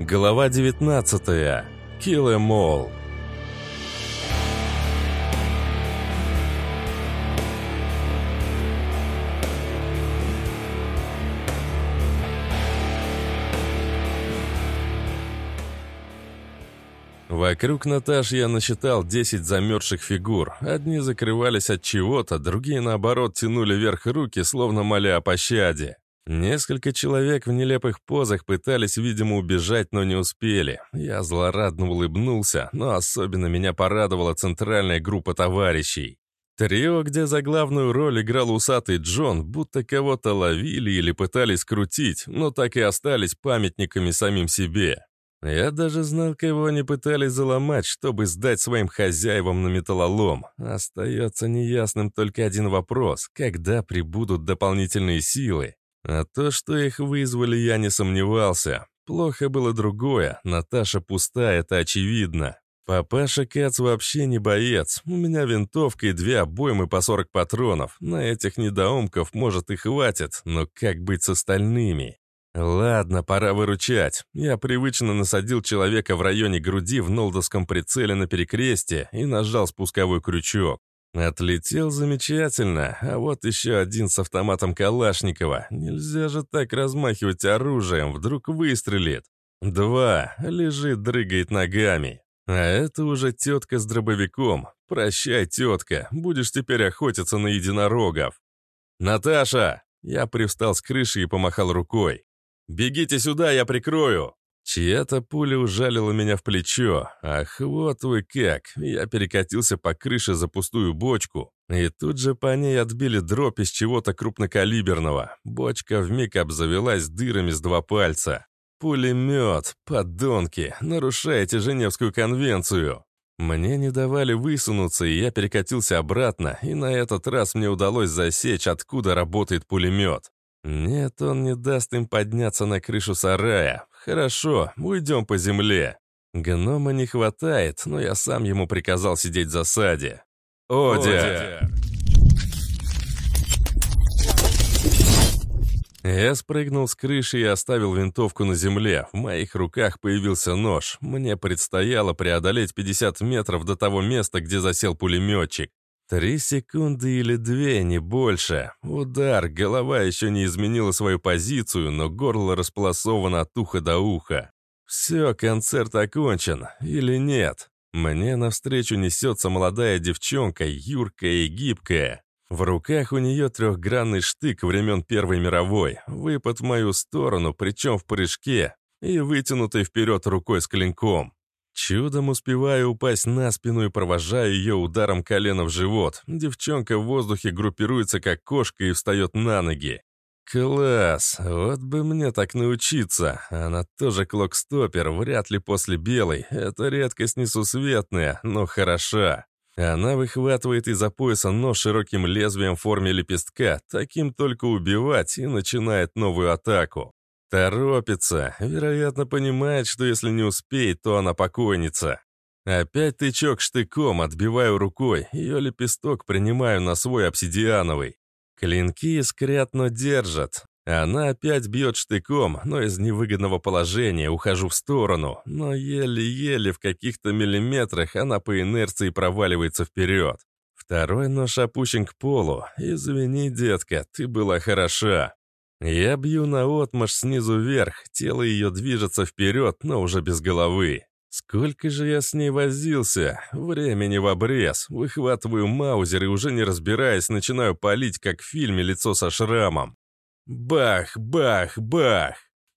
Глава 19. Kill em. Вокруг Наташи я насчитал 10 замерзших фигур. Одни закрывались от чего-то, другие, наоборот, тянули вверх руки, словно моля о пощаде. Несколько человек в нелепых позах пытались, видимо, убежать, но не успели. Я злорадно улыбнулся, но особенно меня порадовала центральная группа товарищей. Трио, где за главную роль играл усатый Джон, будто кого-то ловили или пытались крутить, но так и остались памятниками самим себе. Я даже знал, кого они пытались заломать, чтобы сдать своим хозяевам на металлолом. Остается неясным только один вопрос — когда прибудут дополнительные силы? А то, что их вызвали, я не сомневался. Плохо было другое. Наташа пустая, это очевидно. Папаша Кац вообще не боец. У меня винтовка и две обоймы по 40 патронов. На этих недоумков, может, и хватит, но как быть с остальными? Ладно, пора выручать. Я привычно насадил человека в районе груди в нолдовском прицеле на перекрестие и нажал спусковой крючок. Отлетел замечательно, а вот еще один с автоматом Калашникова. Нельзя же так размахивать оружием, вдруг выстрелит. Два, лежит, дрыгает ногами. А это уже тетка с дробовиком. Прощай, тетка, будешь теперь охотиться на единорогов. «Наташа!» Я привстал с крыши и помахал рукой. «Бегите сюда, я прикрою!» Чья-то пуля ужалила меня в плечо. Ах, вот вы как. Я перекатился по крыше за пустую бочку, и тут же по ней отбили дробь из чего-то крупнокалиберного. Бочка вмиг обзавелась дырами с два пальца. Пулемет, подонки, нарушаете Женевскую конвенцию. Мне не давали высунуться, и я перекатился обратно, и на этот раз мне удалось засечь, откуда работает пулемет. Нет, он не даст им подняться на крышу сарая. Хорошо, уйдем по земле. Гнома не хватает, но я сам ему приказал сидеть в засаде. Одя! Я спрыгнул с крыши и оставил винтовку на земле. В моих руках появился нож. Мне предстояло преодолеть 50 метров до того места, где засел пулеметчик. Три секунды или две, не больше. Удар, голова еще не изменила свою позицию, но горло располосовано от уха до уха. Все, концерт окончен. Или нет? Мне навстречу несется молодая девчонка, юркая и гибкая. В руках у нее трехгранный штык времен Первой мировой, выпад в мою сторону, причем в прыжке, и вытянутый вперед рукой с клинком. Чудом успеваю упасть на спину и провожаю ее ударом колена в живот. Девчонка в воздухе группируется как кошка и встает на ноги. Класс, вот бы мне так научиться. Она тоже клокстопер, вряд ли после белой. Это редкость несусветная, но хороша. Она выхватывает из-за пояса нож широким лезвием в форме лепестка, таким только убивать, и начинает новую атаку. Торопится. Вероятно, понимает, что если не успеет, то она покойница. Опять тычок штыком, отбиваю рукой, ее лепесток принимаю на свой обсидиановый. Клинки искрят, но держат. Она опять бьет штыком, но из невыгодного положения ухожу в сторону, но еле-еле в каких-то миллиметрах она по инерции проваливается вперед. Второй нож опущен к полу. Извини, детка, ты была хороша. Я бью на отмаш снизу вверх, тело ее движется вперед, но уже без головы. Сколько же я с ней возился? Времени в обрез. Выхватываю маузер и уже не разбираясь, начинаю палить, как в фильме «Лицо со шрамом». Бах, бах, бах.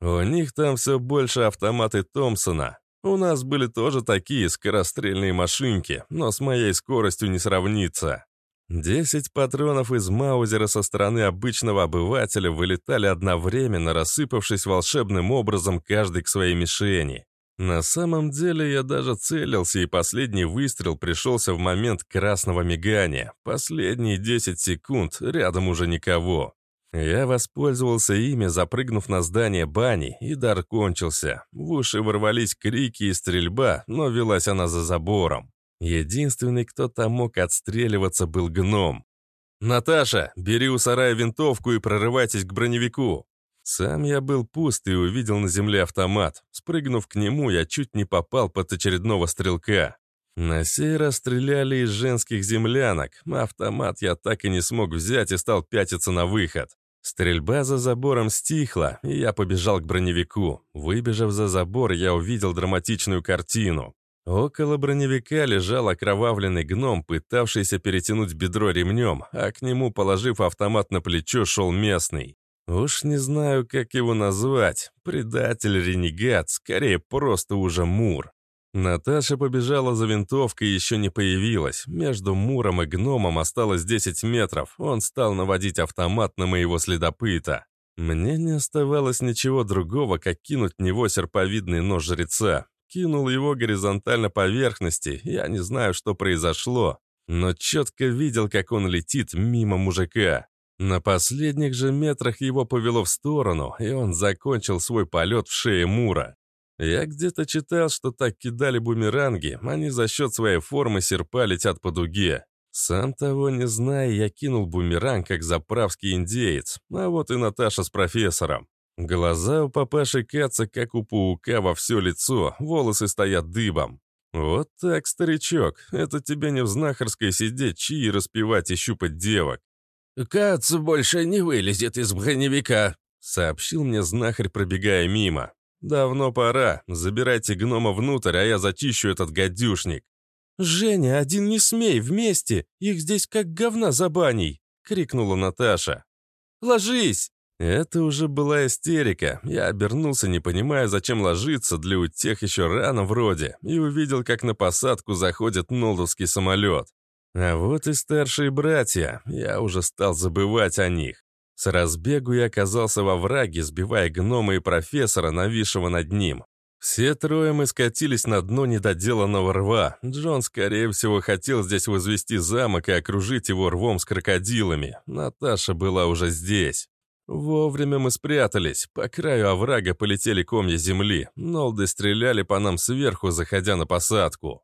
У них там все больше автоматы Томпсона. У нас были тоже такие скорострельные машинки, но с моей скоростью не сравнится. Десять патронов из Маузера со стороны обычного обывателя вылетали одновременно, рассыпавшись волшебным образом каждый к своей мишени. На самом деле я даже целился, и последний выстрел пришелся в момент красного мигания. Последние 10 секунд, рядом уже никого. Я воспользовался ими, запрыгнув на здание бани, и дар кончился. В уши ворвались крики и стрельба, но велась она за забором. Единственный, кто там мог отстреливаться, был гном. «Наташа, бери у сарая винтовку и прорывайтесь к броневику». Сам я был пуст и увидел на земле автомат. Спрыгнув к нему, я чуть не попал под очередного стрелка. На сей раз стреляли из женских землянок. Автомат я так и не смог взять и стал пятиться на выход. Стрельба за забором стихла, и я побежал к броневику. Выбежав за забор, я увидел драматичную картину. Около броневика лежал окровавленный гном, пытавшийся перетянуть бедро ремнем, а к нему, положив автомат на плечо, шел местный. Уж не знаю, как его назвать. Предатель-ренегат, скорее просто уже Мур. Наташа побежала за винтовкой и еще не появилась. Между Муром и гномом осталось 10 метров. Он стал наводить автомат на моего следопыта. Мне не оставалось ничего другого, как кинуть в него серповидный нож жреца. Кинул его горизонтально поверхности. Я не знаю, что произошло, но четко видел, как он летит мимо мужика. На последних же метрах его повело в сторону, и он закончил свой полет в шее Мура. Я где-то читал, что так кидали бумеранги, они за счет своей формы серпа летят по дуге. Сам того не зная, я кинул бумеранг, как заправский индеец, а вот и Наташа с профессором. Глаза у папаши Каца, как у паука, во все лицо, волосы стоят дыбом. Вот так, старичок, это тебе не в знахарской сидеть, чьи распевать и щупать девок. «Кац больше не вылезет из броневика», — сообщил мне знахарь, пробегая мимо. «Давно пора. Забирайте гнома внутрь, а я зачищу этот гадюшник». «Женя, один не смей, вместе! Их здесь как говна за баней!» — крикнула Наташа. «Ложись!» Это уже была истерика. Я обернулся, не понимая, зачем ложиться, для утех еще рано вроде, и увидел, как на посадку заходит нолдовский самолет. А вот и старшие братья. Я уже стал забывать о них. С разбегу я оказался во враге, сбивая гнома и профессора, нависшего над ним. Все трое мы скатились на дно недоделанного рва. Джон, скорее всего, хотел здесь возвести замок и окружить его рвом с крокодилами. Наташа была уже здесь. Вовремя мы спрятались. По краю оврага полетели комья земли. Нолды стреляли по нам сверху, заходя на посадку.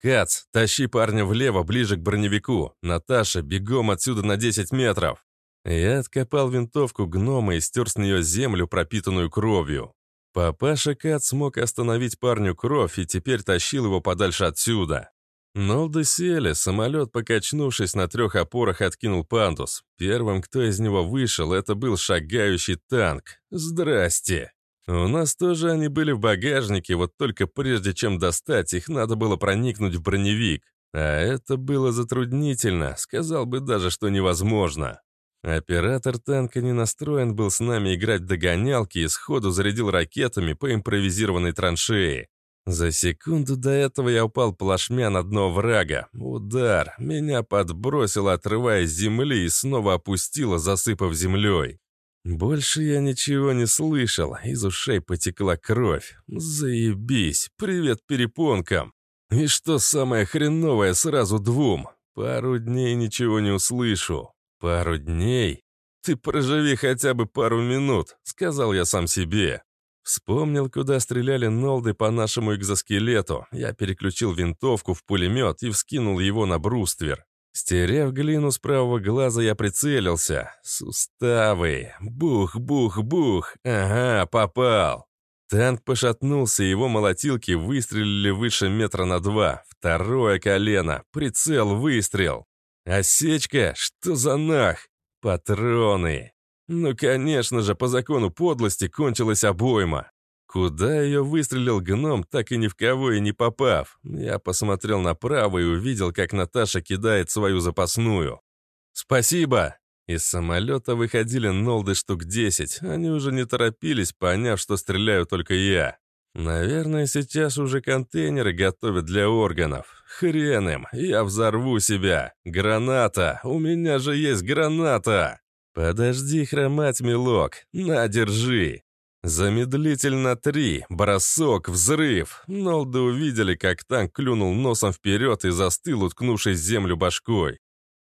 «Кац, тащи парня влево, ближе к броневику. Наташа, бегом отсюда на 10 метров». Я откопал винтовку гнома и стер с нее землю, пропитанную кровью. Папаша Кат смог остановить парню кровь и теперь тащил его подальше отсюда. Нолды сели, самолет, покачнувшись на трех опорах, откинул пандус. Первым, кто из него вышел, это был шагающий танк. Здрасте! У нас тоже они были в багажнике, вот только прежде чем достать, их надо было проникнуть в броневик. А это было затруднительно, сказал бы даже, что невозможно. Оператор танка не настроен был с нами играть в догонялки и сходу зарядил ракетами по импровизированной траншеи. За секунду до этого я упал плашмя на дно врага. Удар. Меня подбросило, отрывая с земли, и снова опустило, засыпав землей. Больше я ничего не слышал, из ушей потекла кровь. Заебись, привет перепонкам. И что самое хреновое, сразу двум. Пару дней ничего не услышу. «Пару дней? Ты проживи хотя бы пару минут», — сказал я сам себе. Вспомнил, куда стреляли нолды по нашему экзоскелету. Я переключил винтовку в пулемет и вскинул его на бруствер. Стерев глину с правого глаза, я прицелился. Суставы. Бух-бух-бух. Ага, попал. Танк пошатнулся, его молотилки выстрелили выше метра на два. Второе колено. Прицел, выстрел. Осечка? Что за нах? Патроны. Ну, конечно же, по закону подлости кончилась обойма. Куда ее выстрелил гном, так и ни в кого и не попав. Я посмотрел направо и увидел, как Наташа кидает свою запасную. «Спасибо!» Из самолета выходили нолды штук десять. Они уже не торопились, поняв, что стреляю только я. Наверное, сейчас уже контейнеры готовят для органов. Хрен им, я взорву себя. Граната, у меня же есть граната. Подожди хромать, милок, на, держи. Замедлительно три, бросок, взрыв. Нолды увидели, как танк клюнул носом вперед и застыл, уткнувшись землю башкой.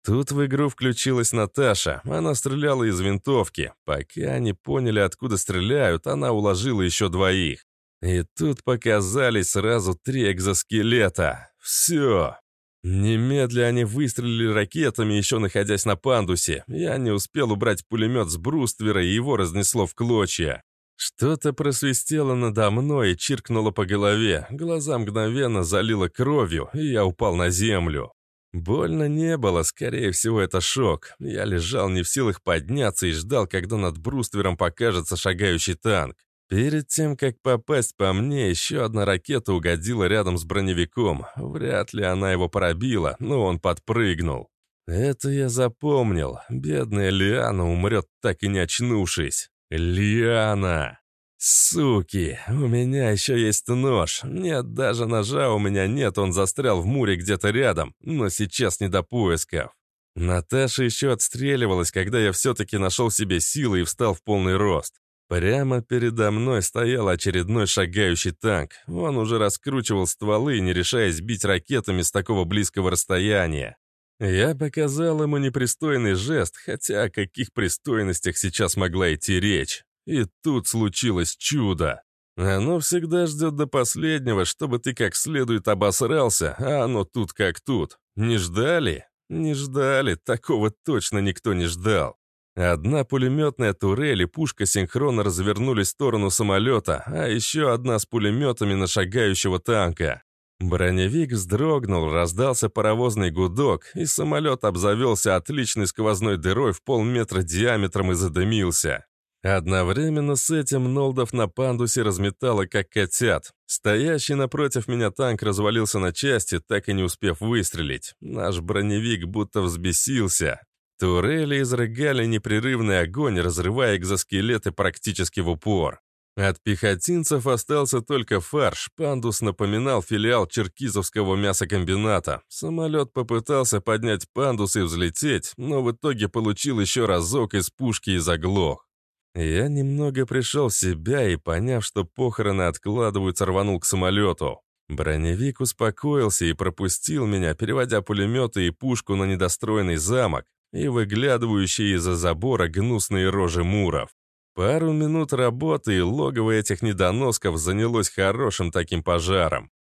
Тут в игру включилась Наташа. Она стреляла из винтовки. Пока они поняли, откуда стреляют, она уложила еще двоих. И тут показались сразу три экзоскелета. Все. Немедля они выстрелили ракетами, еще находясь на пандусе. Я не успел убрать пулемет с бруствера, и его разнесло в клочья. Что-то просвистело надо мной и чиркнуло по голове. Глаза мгновенно залило кровью, и я упал на землю. Больно не было, скорее всего, это шок. Я лежал не в силах подняться и ждал, когда над бруствером покажется шагающий танк. Перед тем, как попасть по мне, еще одна ракета угодила рядом с броневиком. Вряд ли она его пробила, но он подпрыгнул. Это я запомнил. Бедная Лиана умрет, так и не очнувшись. Лиана! Суки, у меня еще есть нож. Нет, даже ножа у меня нет, он застрял в муре где-то рядом, но сейчас не до поисков. Наташа еще отстреливалась, когда я все-таки нашел себе силы и встал в полный рост. Прямо передо мной стоял очередной шагающий танк. Он уже раскручивал стволы, не решаясь бить ракетами с такого близкого расстояния. Я показал ему непристойный жест, хотя о каких пристойностях сейчас могла идти речь. И тут случилось чудо. Оно всегда ждет до последнего, чтобы ты как следует обосрался, а оно тут как тут. Не ждали? Не ждали, такого точно никто не ждал. Одна пулеметная турель и пушка синхронно развернулись в сторону самолета, а еще одна с пулеметами на шагающего танка. Броневик вздрогнул, раздался паровозный гудок, и самолет обзавелся отличной сквозной дырой в полметра диаметром и задымился. Одновременно с этим Нолдов на пандусе разметало, как котят. Стоящий напротив меня танк развалился на части, так и не успев выстрелить. Наш броневик будто взбесился. Турели изрыгали непрерывный огонь, разрывая экзоскелеты практически в упор. От пехотинцев остался только фарш. Пандус напоминал филиал Черкизовского мясокомбината. Самолет попытался поднять пандус и взлететь, но в итоге получил еще разок из пушки и заглох. Я немного пришел в себя и, поняв, что похороны откладываются, рванул к самолету. Броневик успокоился и пропустил меня, переводя пулеметы и пушку на недостроенный замок, и выглядывающие из-за забора гнусные рожи муров. Пару минут работы, и логово этих недоносков занялось хорошим таким пожаром.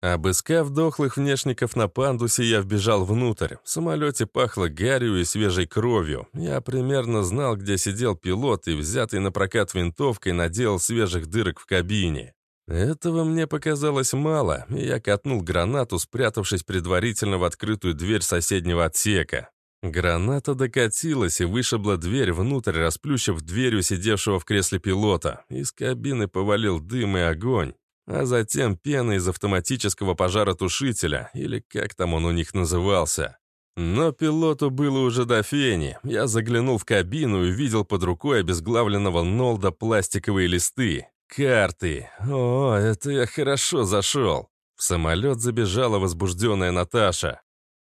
Обыскав дохлых внешников на пандусе, я вбежал внутрь. В самолете пахло гарью и свежей кровью. Я примерно знал, где сидел пилот, и взятый на прокат винтовкой наделал свежих дырок в кабине. Этого мне показалось мало, и я катнул гранату, спрятавшись предварительно в открытую дверь соседнего отсека. Граната докатилась и вышибла дверь внутрь, расплющив дверью сидевшего в кресле пилота. Из кабины повалил дым и огонь, а затем пена из автоматического пожаротушителя, или как там он у них назывался. Но пилоту было уже до фени. Я заглянул в кабину и увидел под рукой обезглавленного Нолда пластиковые листы. Карты. О, это я хорошо зашел. В самолет забежала возбужденная Наташа.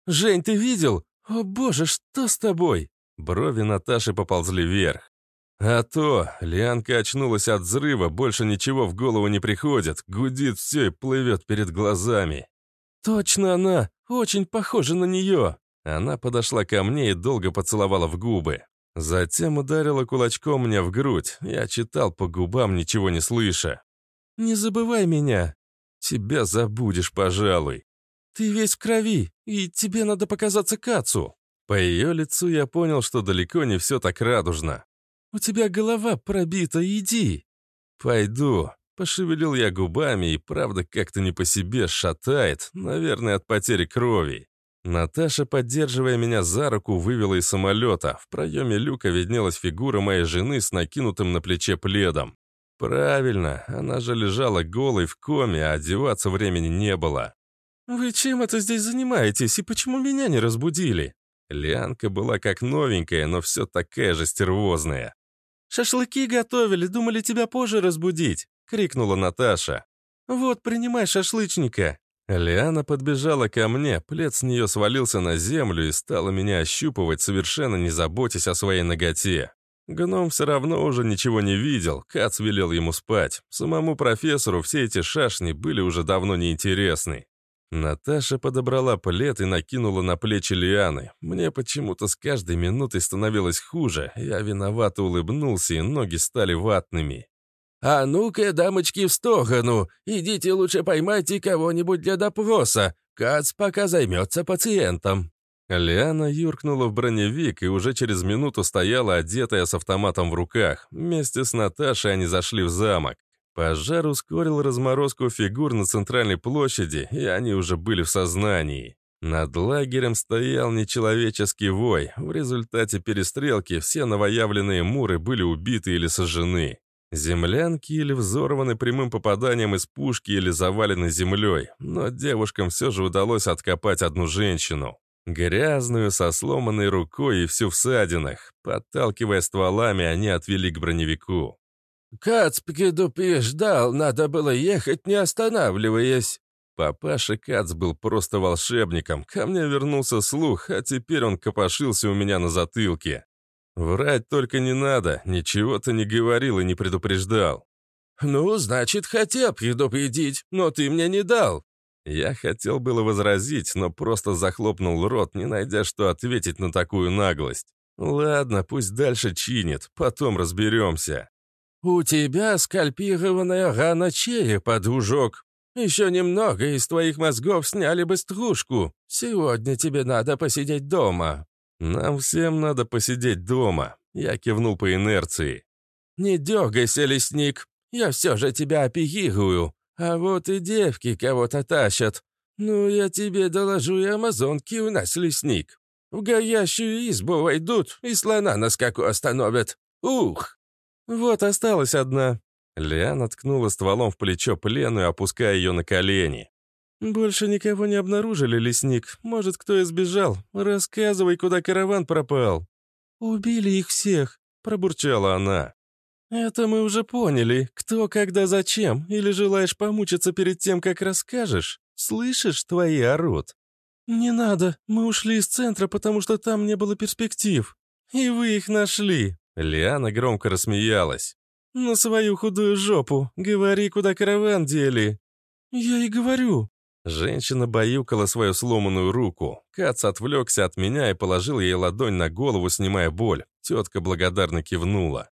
«Жень, ты видел? «О боже, что с тобой?» Брови Наташи поползли вверх. А то, Лианка очнулась от взрыва, больше ничего в голову не приходит, гудит все и плывет перед глазами. «Точно она! Очень похожа на нее!» Она подошла ко мне и долго поцеловала в губы. Затем ударила кулачком мне в грудь. Я читал по губам, ничего не слыша. «Не забывай меня!» «Тебя забудешь, пожалуй». «Ты весь в крови, и тебе надо показаться Кацу». По ее лицу я понял, что далеко не все так радужно. «У тебя голова пробита, иди». «Пойду». Пошевелил я губами, и правда как-то не по себе шатает, наверное, от потери крови. Наташа, поддерживая меня за руку, вывела из самолета. В проеме люка виднелась фигура моей жены с накинутым на плече пледом. Правильно, она же лежала голой в коме, а одеваться времени не было. «Вы чем это здесь занимаетесь и почему меня не разбудили?» Лианка была как новенькая, но все такая же стервозная. «Шашлыки готовили, думали тебя позже разбудить!» — крикнула Наташа. «Вот, принимай шашлычника!» Лиана подбежала ко мне, плед с нее свалился на землю и стала меня ощупывать, совершенно не заботясь о своей ноготе. Гном все равно уже ничего не видел, Кац велел ему спать. Самому профессору все эти шашни были уже давно неинтересны. Наташа подобрала плед и накинула на плечи Лианы. Мне почему-то с каждой минутой становилось хуже. Я виновато улыбнулся, и ноги стали ватными. «А ну-ка, дамочки, в сторону! Идите лучше поймайте кого-нибудь для допроса! Кац пока займется пациентом». Лиана юркнула в броневик и уже через минуту стояла одетая с автоматом в руках. Вместе с Наташей они зашли в замок. Пожар ускорил разморозку фигур на центральной площади, и они уже были в сознании. Над лагерем стоял нечеловеческий вой. В результате перестрелки все новоявленные муры были убиты или сожжены. Землянки или взорваны прямым попаданием из пушки или завалены землей, но девушкам все же удалось откопать одну женщину. Грязную, со сломанной рукой и всю в садинах. Подталкивая стволами, они отвели к броневику. «Кац предупреждал, надо было ехать, не останавливаясь». Папаша Кац был просто волшебником. Ко мне вернулся слух, а теперь он копошился у меня на затылке. Врать только не надо, ничего ты не говорил и не предупреждал. «Ну, значит, хотел предупредить, но ты мне не дал». Я хотел было возразить, но просто захлопнул рот, не найдя, что ответить на такую наглость. Ладно, пусть дальше чинит, потом разберемся. «У тебя скальпированная рана черепа, дружок. Еще немного, из твоих мозгов сняли бы стружку. Сегодня тебе надо посидеть дома». «Нам всем надо посидеть дома», — я кивнул по инерции. «Не дергайся, лесник, я все же тебя оперирую. А вот и девки кого-то тащат. Ну, я тебе доложу, и амазонки у нас лесник. В горящую избу войдут и слона на скаку остановят. Ух!» «Вот осталась одна». Лиана ткнула стволом в плечо плену, опуская ее на колени. «Больше никого не обнаружили, лесник. Может, кто избежал? Рассказывай, куда караван пропал». «Убили их всех», — пробурчала она. «Это мы уже поняли. Кто, когда, зачем. Или желаешь помучиться перед тем, как расскажешь? Слышишь, твои орут?» «Не надо. Мы ушли из центра, потому что там не было перспектив. И вы их нашли». Лиана громко рассмеялась. «На свою худую жопу. Говори, куда караван дели». «Я и говорю». Женщина баюкала свою сломанную руку. Кац отвлекся от меня и положил ей ладонь на голову, снимая боль. Тетка благодарно кивнула.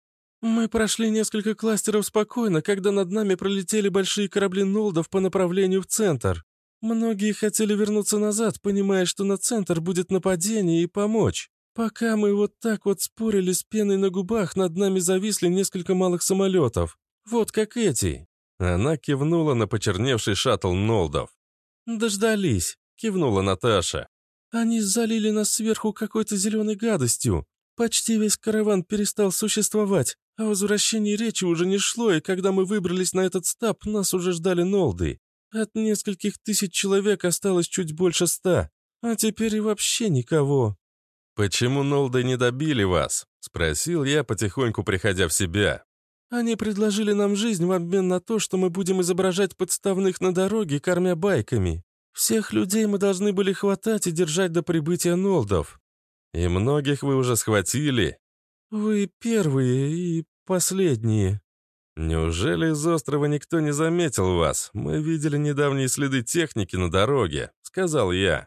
«Мы прошли несколько кластеров спокойно, когда над нами пролетели большие корабли Нолдов по направлению в центр. Многие хотели вернуться назад, понимая, что на центр будет нападение и помочь. Пока мы вот так вот спорили с пеной на губах, над нами зависли несколько малых самолетов. Вот как эти». Она кивнула на почерневший шаттл Нолдов. «Дождались», — кивнула Наташа. «Они залили нас сверху какой-то зеленой гадостью. Почти весь караван перестал существовать. О возвращении речи уже не шло, и когда мы выбрались на этот стаб, нас уже ждали Нолды. От нескольких тысяч человек осталось чуть больше ста, а теперь и вообще никого. «Почему Нолды не добили вас?» — спросил я, потихоньку приходя в себя. «Они предложили нам жизнь в обмен на то, что мы будем изображать подставных на дороге, кормя байками. Всех людей мы должны были хватать и держать до прибытия Нолдов». «И многих вы уже схватили?» «Вы первые и последние». «Неужели из острова никто не заметил вас? Мы видели недавние следы техники на дороге», — сказал я.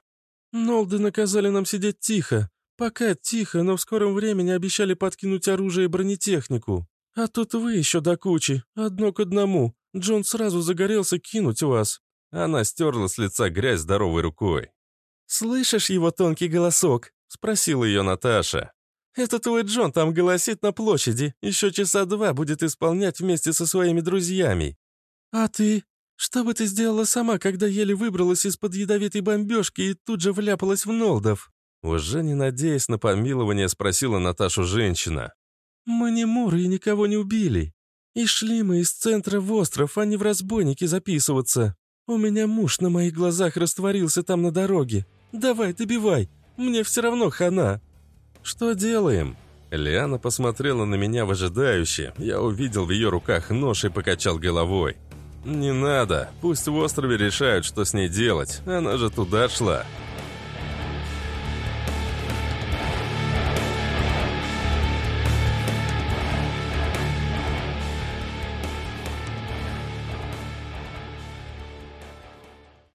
«Нолды наказали нам сидеть тихо. Пока тихо, но в скором времени обещали подкинуть оружие и бронетехнику. А тут вы еще до кучи, одно к одному. Джон сразу загорелся кинуть вас». Она стерла с лица грязь здоровой рукой. «Слышишь его тонкий голосок?» — спросила ее Наташа. «Это твой Джон там голосит на площади. Еще часа два будет исполнять вместе со своими друзьями. А ты? Что бы ты сделала сама, когда еле выбралась из-под ядовитой бомбежки и тут же вляпалась в Нолдов?» Уже не надеясь на помилование, спросила Наташу женщина. «Мы не муры и никого не убили. И шли мы из центра в остров, а не в разбойники записываться. У меня муж на моих глазах растворился там на дороге. Давай, добивай, мне все равно хана». «Что делаем?» Лиана посмотрела на меня выжидающе. Я увидел в ее руках нож и покачал головой. «Не надо. Пусть в острове решают, что с ней делать. Она же туда шла».